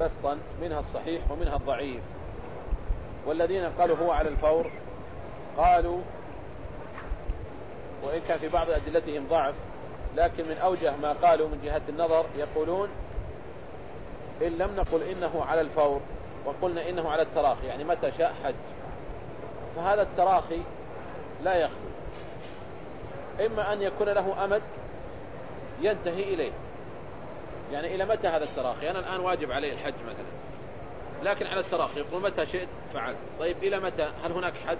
بسطا منها الصحيح ومنها الضعيف. والذين قالوا هو على الفور قالوا وإن كان في بعض أدلتهم ضعف لكن من أوجه ما قالوا من جهة النظر يقولون إن لم نقل إنه على الفور وقلنا إنه على التراخي يعني متى شاء حج. فهذا التراخي لا يخلو. إما أن يكون له أمد ينتهي إليه. يعني إلى متى هذا التراخي؟ أنا الآن واجب عليه الحج مثلا. لكن على التراخي يقول متى شئت فعلت طيب إلى متى؟ هل هناك حد؟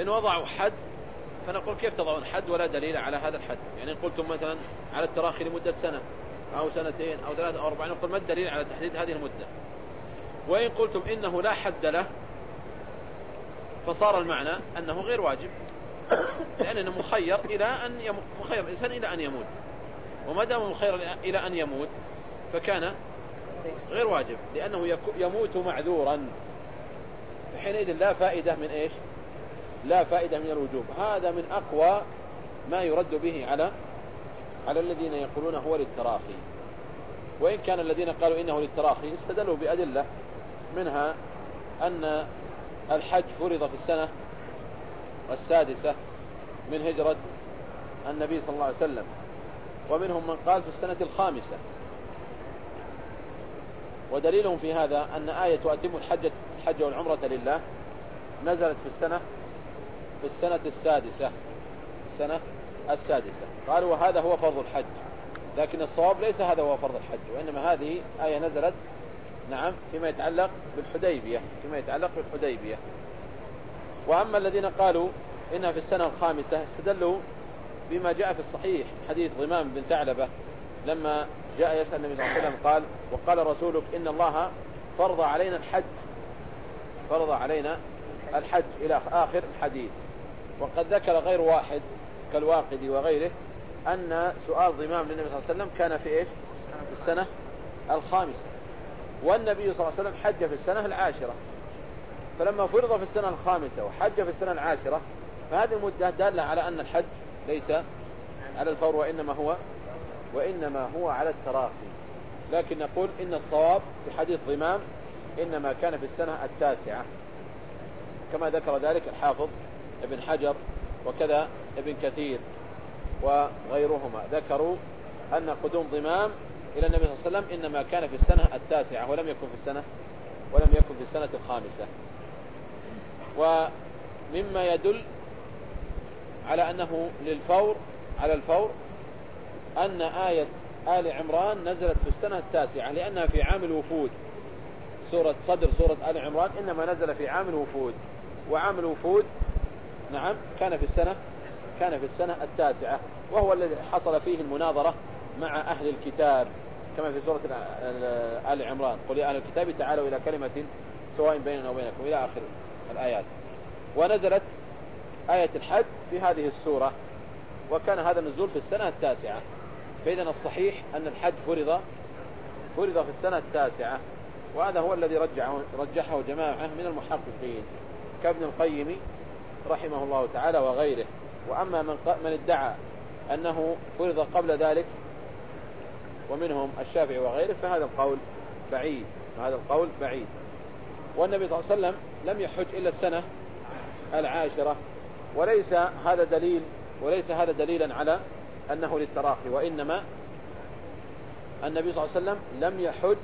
إن وضعوا حد فنقول كيف تضعون حد ولا دليل على هذا الحد؟ يعني إن قلتم مثلا على التراخي لمدة سنة أو سنتين أو ثلاثة أو أربعين نقول ما الدليل على تحديد هذه المدة؟ وإن قلتم إنه لا حد له فصار المعنى أنه غير واجب لأنه مخير إلى أن يموت مخير الإنسان إلى أن يموت. وما دام مخير إلى أن يموت فكان غير واجب لأنه يموت معذورا. فحينئذ لا فائدة من إيش؟ لا فائدة من الوجوب. هذا من أقوى ما يرد به على على الذين يقولون هو للتراخي. وإن كان الذين قالوا إنه للتراخي استدلوا بأدلة منها أن الحج فرض في السنة السادسة من هجرة النبي صلى الله عليه وسلم. ومنهم من قال في السنة الخامسة. ودليلهم في هذا أن آية وأتم الحج, الحج والعمرة لله نزلت في السنة في السنة السادسة السنة السادسة. قالوا وهذا هو فرض الحج لكن الصواب ليس هذا هو فرض الحج وإنما هذه آية نزلت نعم فيما يتعلق بالحديبية فيما يتعلق بالحديبية. وأما الذين قالوا إنها في السنة الخامسة استدلوا بما جاء في الصحيح حديث ضمام بن ثعلبة لما جاء يسأل النبي صلى الله عليه وسلم قال وقال رسولك إن الله فرض علينا الحج. فرض علينا الحج إلى آخر الحديث. وقد ذكر غير واحد كالواقدي وغيره أن سؤال ضمام للنبي صلى الله عليه وسلم كان في إيش؟ في السنة الخامسة. والنبي صلى الله عليه وسلم حج في السنة العاشرة. فلما فرض في السنة الخامسة وحج في السنة العاشرة فهذه المدة دالة على أن الحج ليس على الفور وإنما هو وإنما هو على التراخي. لكن نقول إن الصواب في حديث ضمام إنما كان في السنة التاسعة. كما ذكر ذلك الحافظ ابن حجر وكذا ابن كثير وغيرهما. ذكروا أن قدوم ضمام إلى النبي صلى الله عليه وسلم إنما كان في السنة التاسعة ولم يكن في السنة ولم يكن في السنة الخامسة. ومما يدل على أنه للفور على الفور أن آية آل عمران نزلت في السنة التاسعة لأنها في عام الوفود. سورة صدر سورة آل عمران إنما نزل في عام الوفود. وعام الوفود نعم كان في السنة كان في السنة التاسعة وهو الذي حصل فيه المناظرة مع أهل الكتاب كما في سورة آل عمران. قل يا أهل الكتاب تعالوا إلى كلمة سواء بيننا وبينكم إلى آخر الآيات. ونزلت آية الحج في هذه السورة وكان هذا النزول في السنة التاسعة. فإذا الصحيح أن الحج فرض فرض في السنة التاسعة وهذا هو الذي رجحه, رجحه جماعة من المحققين كابن القيم رحمه الله تعالى وغيره. وأما من, من ادعى أنه فرض قبل ذلك ومنهم الشافعي وغيره فهذا القول بعيد هذا القول بعيد. والنبي صلى الله عليه وسلم لم يحج إلا السنة العاشرة. وليس هذا دليل وليس هذا دليلا على أنه للتراخي وإنما النبي صلى الله عليه وسلم لم يحج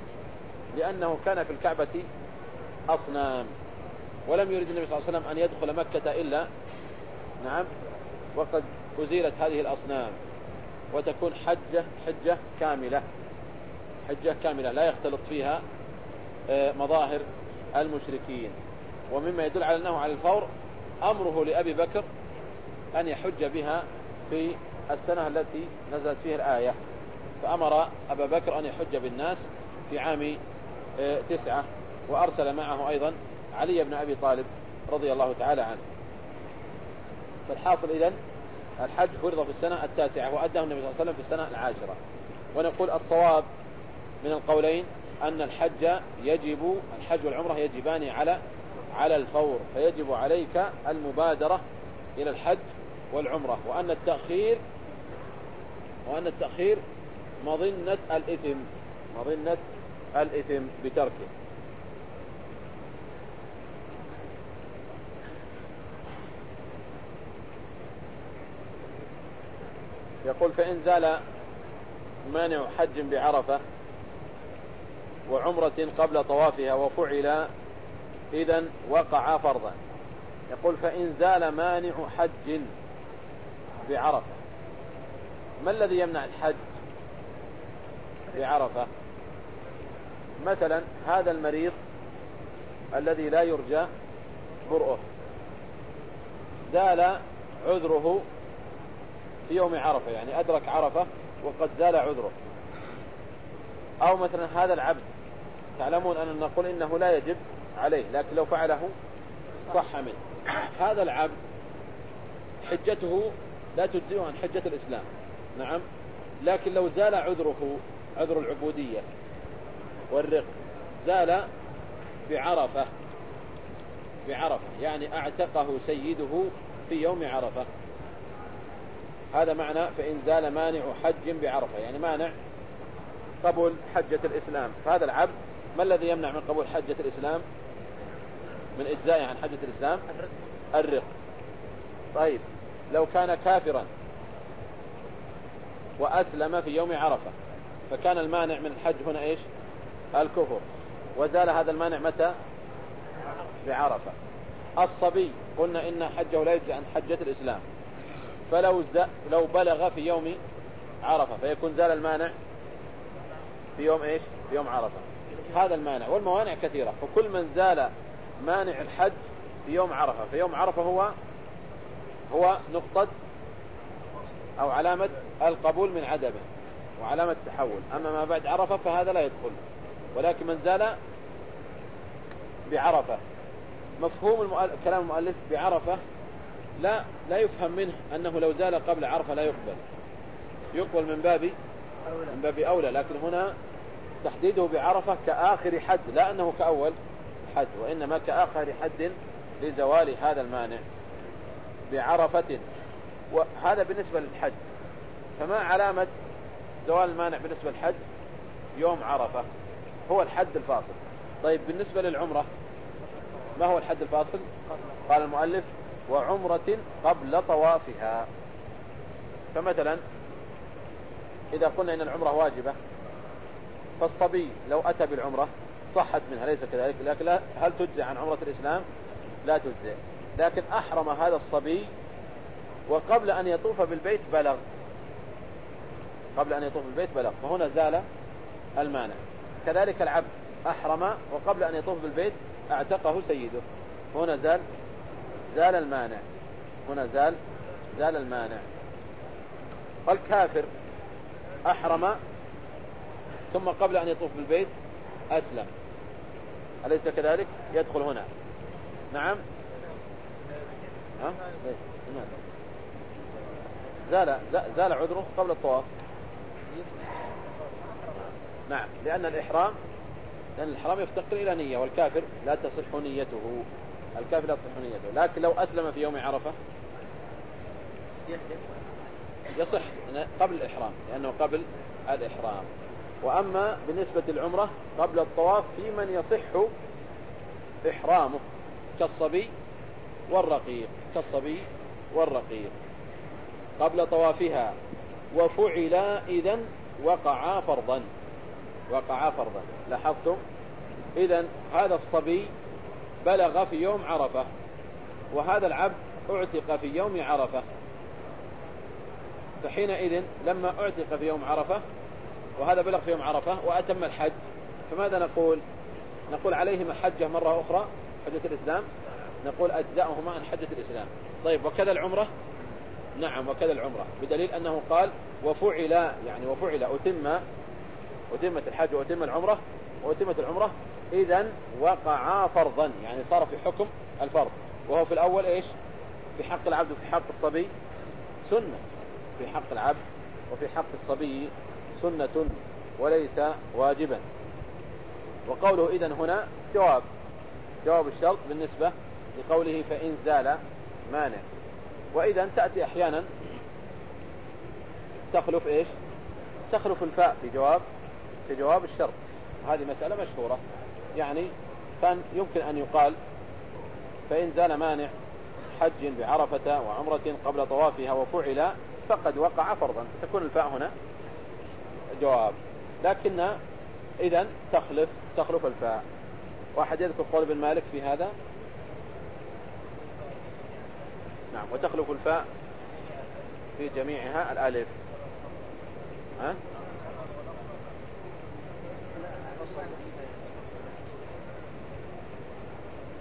لأنه كان في الكعبة أصنام ولم يريد النبي صلى الله عليه وسلم أن يدخل مكة إلا نعم وقد أزيلت هذه الأصنام وتكون حجة حجة كاملة حجة كاملة لا يختلط فيها آه، مظاهر المشركين. ومما يدل على أنه على الفور أمره لأبي بكر أن يحج بها في السنة التي نزلت فيها الآية. فأمر أبا بكر أن يحج بالناس في عام آه، تسعة وأرسل معه أيضا علي بن أبي طالب رضي الله تعالى عنه. فالحاصل إذن الحج فرض في السنة التاسعة وأداه النبي صلى الله عليه وسلم في السنة العاشرة. ونقول الصواب من القولين أن الحج يجب الحج والعمرة يجبان على على الفور فيجب عليك المبادرة إلى الحج والعمرة وأن التأخير وأن التأخير مظنة الإثم مظنة الإثم بتركه. يقول فإن زال مانع حج بعرفة وعمرة قبل طوافها وفعل إذا وقع فرضا. يقول فإن زال مانع حج بعرفة. ما الذي يمنع الحج بعرفة؟ مثلا هذا المريض الذي لا يرجى برؤه زال عذره في يوم عرفة يعني أدرك عرفة وقد زال عذره. أو مثلا هذا العبد تعلمون أن نقول إنه لا يجب عليه لكن لو فعله صح منه. هذا العبد حجته لا تجزئه عن حجة الإسلام. نعم. لكن لو زال عذره عذر العبودية والرق زال بعرفة بعرفة يعني أعتقه سيده في يوم عرفة. هذا معنى فإن زال مانع حج بعرفة يعني مانع قبول حجة الإسلام. فهذا العبد ما الذي يمنع من قبول حجة الإسلام؟ من إجزائه عن حجة الإسلام؟ الرق. طيب. لو كان كافرا وأسلم في يوم عرفة فكان المانع من الحج هنا إيش؟ الكفر. وزال هذا المانع متى؟ بعرفة. الصبي قلنا إن حجه لا يجزي عن حجة الإسلام. فلو ز... لو بلغ في يوم عرفة فيكون زال المانع في يوم إيش؟ في يوم عرفة. هذا المانع. والموانع كثيرة. فكل من زال مانع الحج في يوم عرفة. في يوم عرفة هو هو نقطة أو علامة القبول من عدمه وعلامة التحول. أما ما بعد عرفة فهذا لا يدخل. ولكن من زال بعرفة. مفهوم المؤلف كلام المؤلف بعرفة لا لا يفهم منه أنه لو زال قبل عرفة لا يقبل. يقبل من باب من باب أولى. لكن هنا تحديده بعرفة كآخر حد لا أنه كأول. حد وإنما كآخر حد لزوال هذا المانع بعرفة وهذا بالنسبة للحج فما علامة زوال المانع بالنسبة للحج يوم عرفة هو الحد الفاصل. طيب بالنسبة للعمرة ما هو الحد الفاصل؟ قال المؤلف وعمرة قبل طوافها. فمثلا إذا قلنا إن العمرة واجبة فالصبي لو أتى بالعمرة صحت منها ليس كذلك؟ لكن لا هل تجزي عن عمرة الإسلام؟ لا تجزي لكن أحرم هذا الصبي وقبل أن يطوف بالبيت بلغ. قبل أن يطوف بالبيت بلغ. فهنا زال المانع. كذلك العبد أحرم وقبل أن يطوف بالبيت أعتقه سيده. هنا زال زال المانع. هنا زال زال المانع. فالكافر أحرم ثم قبل أن يطوف بالبيت أسلم. أليس كذلك؟ يدخل هنا. نعم. ها؟ زال زال عذره قبل الطواف. نعم. لأن الإحرام لأن الإحرام يفتقر إلى نية والكافر لا تصح نيته. الكافر لا تصح نيته. لكن لو أسلم في يوم عرفة يصح قبل الإحرام لأنه قبل الإحرام. وأما بالنسبة للعمرة قبل الطواف في من يصح إحرامه كالصبي والرقيق كالصبي والرقيق. قبل طوافها وفعل إذا وقعا فرضا. وقعا فرضا لاحظتم؟ إذا هذا الصبي بلغ في يوم عرفة وهذا العبد اعتق في يوم عرفة. فحينئذ لما اعتق في يوم عرفة وهذا بلغ في يوم عرفة وأتم الحج. فماذا نقول؟ نقول عليهما حجة مرة أخرى حجة الإسلام. نقول أجزاؤهما عن حجة الإسلام. طيب وكذا العمرة؟ نعم وكذا العمرة. بدليل أنه قال وفعل يعني وفعل أتم أتمت الحج وأتم العمرة وأتمت العمرة. إذا وقعا فرضا يعني صار في حكم الفرض. وهو في الأول إيش؟ في حق العبد وفي حق الصبي سنة. في حق العبد وفي حق الصبي سنة وليس واجبا. وقوله إذا هنا جواب جواب الشرط بالنسبة لقوله فإن زال مانع. وإذا تأتي أحيانا تخلف إيش؟ تخلف الفاء في جواب في جواب الشرط. هذه مسألة مشهورة. يعني كان يمكن أن يقال فإن زال مانع حج بعرفة وعمرة قبل طوافها وفعل فقد وقع فرضا. تكون الفاء هنا جواب لكن إذا تخلف تخلف الفاء واحد يذكر قول ابن مالك في هذا؟ نعم وتخلف الفاء في جميعها الألف. ها؟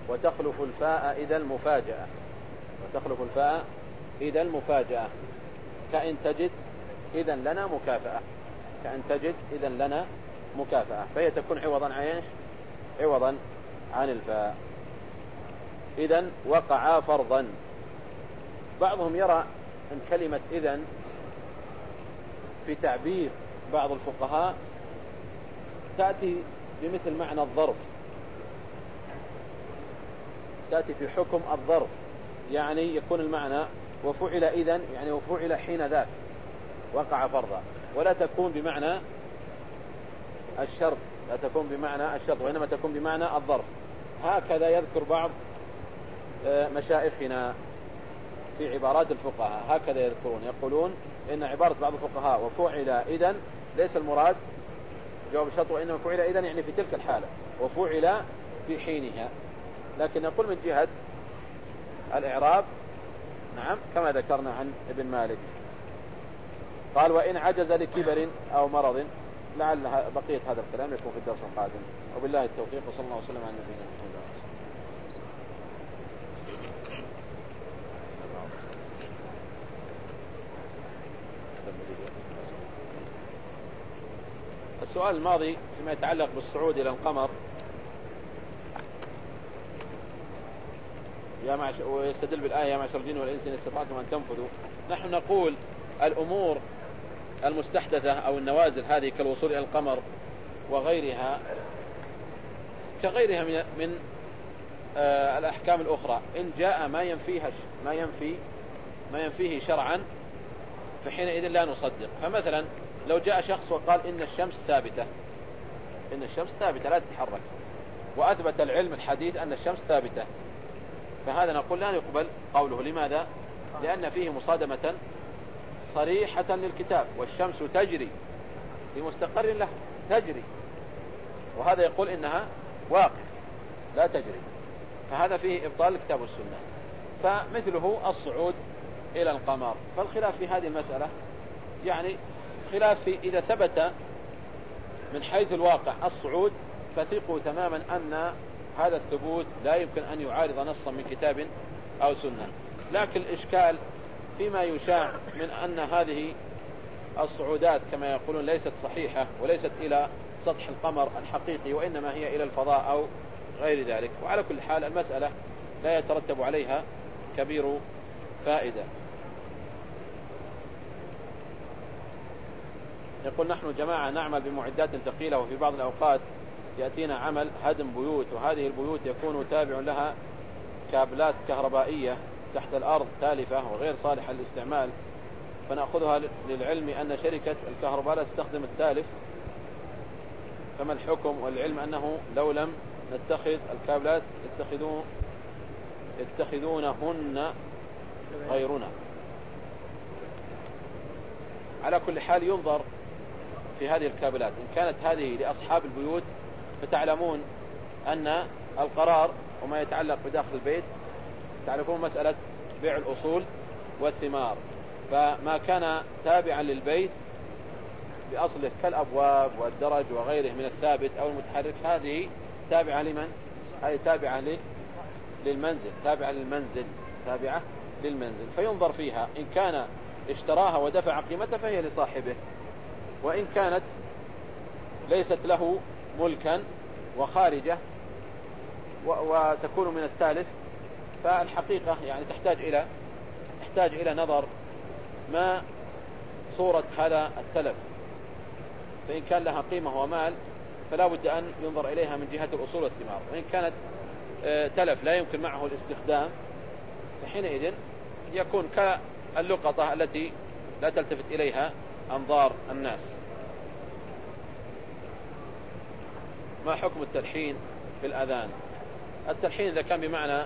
وتخلف الفاء إذا المفاجأة. وتخلف الفاء إذا المفاجأة. كأن تجد إذا لنا مكافأة. كأن تجد إذا لنا مكافأة. فهي تكون عوضا عن إيش؟ عوضا عن الفاء. إذا وقع فرضا. بعضهم يرى أن كلمة إذا في تعبير بعض الفقهاء تأتي بمثل معنى الظرف. تأتي في حكم الظرف يعني يكون المعنى وفعل إذن يعني وفعل حين ذاك. وقع فرضا. ولا تكون بمعنى الشرط. لا تكون بمعنى الشرط وإنما تكون بمعنى الظرف. هكذا يذكر بعض آه، مشائخنا في عبارات الفقهاء. هكذا يذكرون يقولون إن عبارة بعض الفقهاء وفعل إذن ليس المراد جواب الشرط وإنما فعل إذن يعني في تلك الحالة وفعل في حينها. لكن نقول من جهة الإعراب نعم كما ذكرنا عن ابن مالك. قال وإن عجز لكبر أو مرض لعل بقية هذا الكلام يكون في الدرس القادم. وبالله التوفيق وصلى الله وسلم على نبينا محمد. السؤال الماضي فيما يتعلق بالصعود إلى القمر. يا معشر ويستدل بالآية يا معشر الجن والإنس إن استطعتم أن تنفذوا. نحن نقول الأمور المستحدثة أو النوازل هذه كالوصول إلى القمر وغيرها كغيرها من من آه الأحكام الأخرى. إن جاء ما ينفيها ما ينفي ما ينفيه شرعا فحينئذ لا نصدق. فمثلا لو جاء شخص وقال إن الشمس ثابتة إن الشمس ثابتة لا تتحرك. وأثبت العلم الحديث أن الشمس ثابتة فهذا نقول لا يقبل قوله. لماذا؟ لأن فيه مصادمة صريحة للكتاب والشمس تجري في مستقر له تجري. وهذا يقول إنها واقع لا تجري. فهذا فيه إبطال الكتاب والسنة. فمثله الصعود إلى القمر. فالخلاف في هذه المسألة يعني خلاف في إذا ثبت من حيث الواقع الصعود فثقوا تماما أن هذا الثبوت لا يمكن أن يعارض نصا من كتاب أو سنة. لكن الإشكال فيما يشاع من أن هذه الصعودات كما يقولون ليست صحيحة وليست إلى سطح القمر الحقيقي وإنما هي إلى الفضاء أو غير ذلك. وعلى كل حال المسألة لا يترتب عليها كبير فائدة. يقول نحن جماعة نعمل بمعدات ثقيلة وفي بعض الأوقات يأتينا عمل هدم بيوت وهذه البيوت يكون تابع لها كابلات كهربائية تحت الأرض تالفة وغير صالحة للاستعمال فنأخذها للعلم أن شركة الكهرباء لا تستخدم التالف. فما الحكم والعلم أنه لو لم نتخذ الكابلات يتخذون يتخذونهن غيرنا. على كل حال ينظر في هذه الكابلات. إن كانت هذه لأصحاب البيوت فتعلمون أن القرار وما يتعلق بداخل البيت تعرفون مسألة بيع الأصول والثمار. فما كان تابعا للبيت بأصله كالأبواب والدرج وغيره من الثابت أو المتحرك هذه تابعة لمن؟ هذه تابعة للمنزل تابعة للمنزل تابعة للمنزل. فينظر فيها إن كان اشتراها ودفع قيمتها فهي لصاحبه. وإن كانت ليست له ملكا وخارجة وتكون من الثالث فالحقيقة يعني تحتاج إلى تحتاج إلى نظر ما صورة هذا التلف فإن كان لها قيمة ومال فلا بد أن ينظر إليها من جهة الأصول والثمار وإن كانت آه، تلف لا يمكن معه الاستخدام. فحينئذ يكون كاللقطة التي لا تلتفت إليها أنظار الناس. ما حكم التلحين في الأذان؟ التلحين إذا كان بمعنى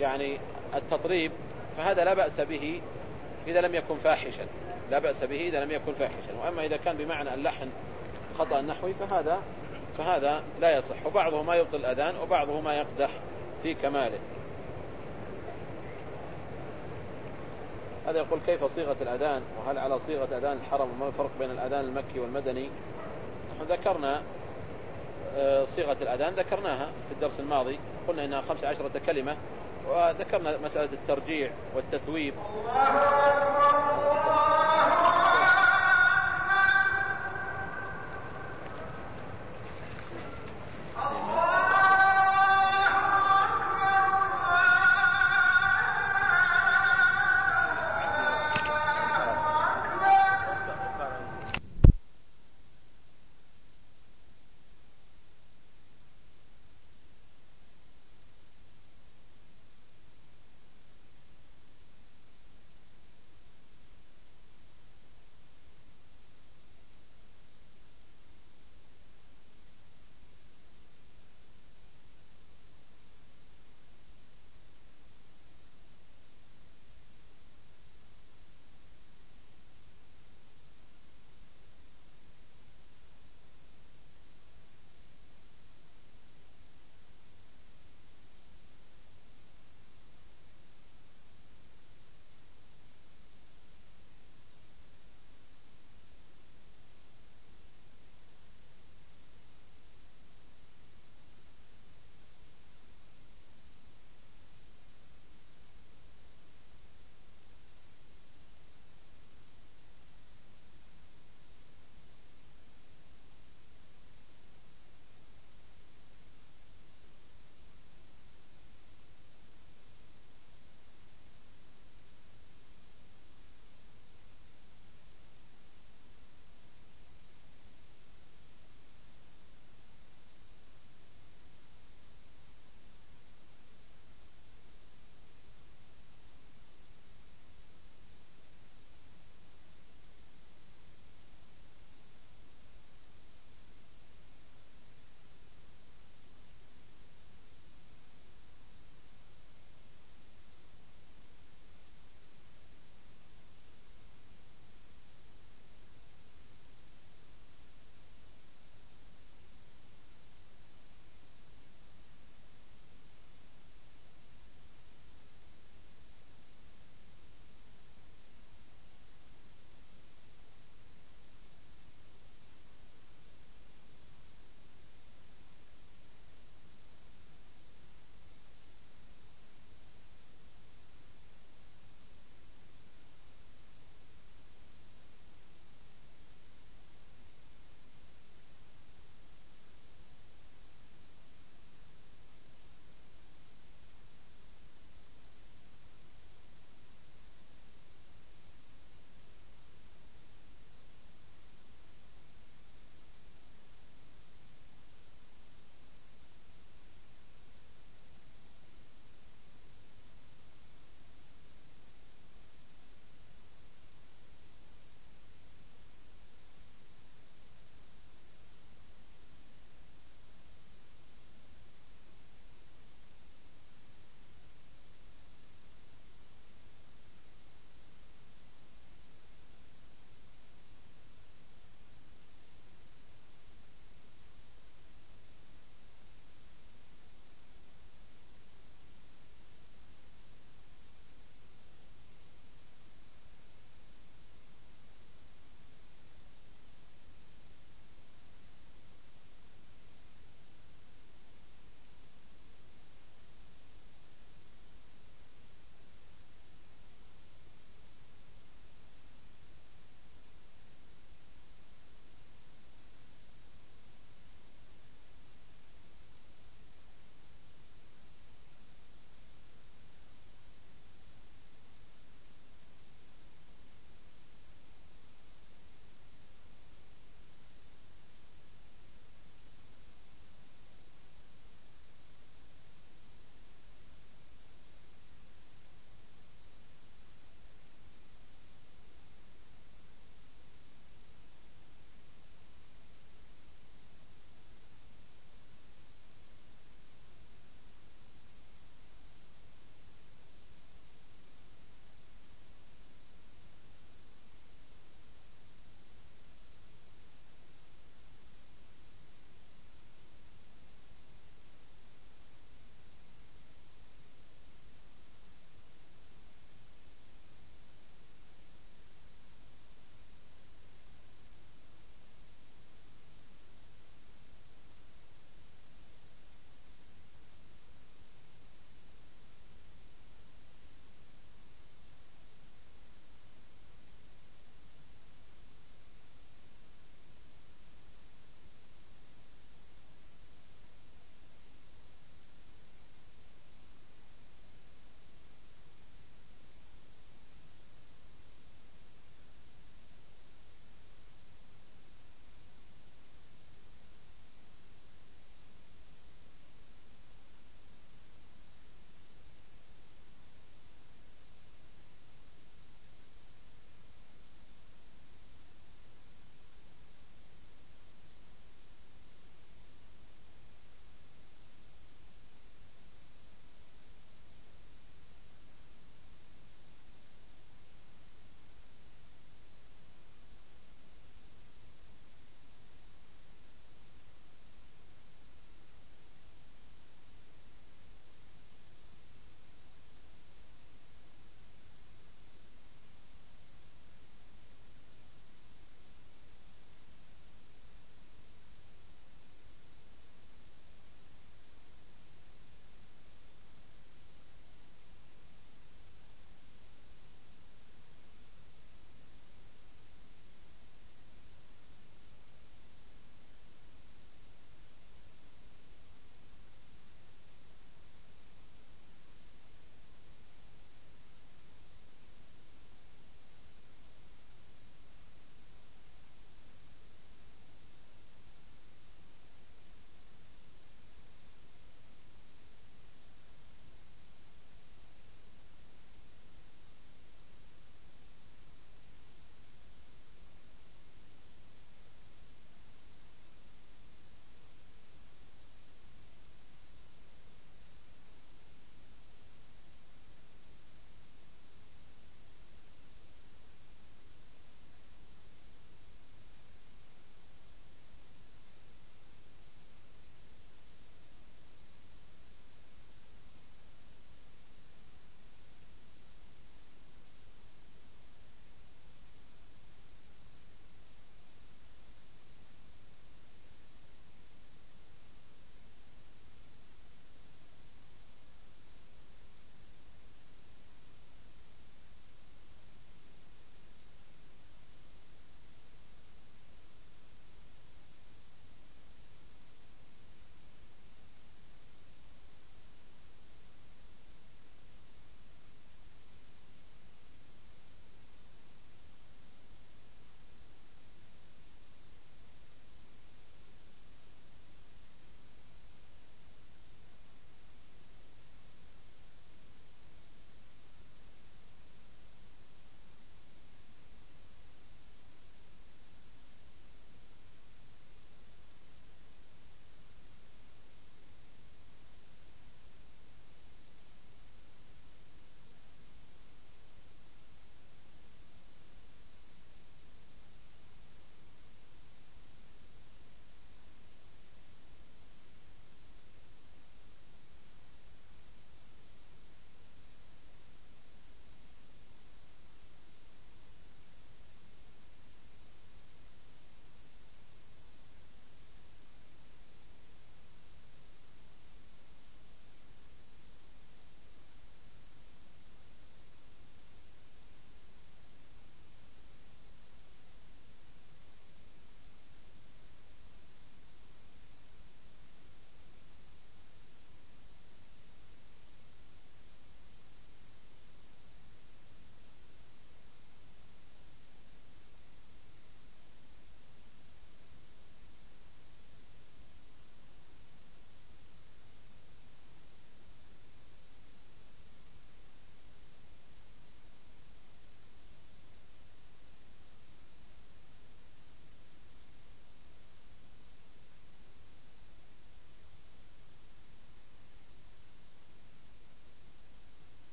يعني التطريب فهذا لا بأس به إذا لم يكن فاحشا. لا بأس به إذا لم يكن فاحشا. وأما إذا كان بمعنى اللحن خطأ نحوي فهذا فهذا لا يصح. وبعضه ما يبطل الأذان وبعضه ما يقدح في كماله. هذا يقول كيف صيغة الأذان؟ وهل على صيغة أذان الحرم؟ وما الفرق بين الأذان المكي والمدني؟ نحن ذكرنا آه، صيغة الأذان ذكرناها في الدرس الماضي. قلنا إنها خمس عشرة كلمة. وذكرنا مسألة الترجيع والتثويب.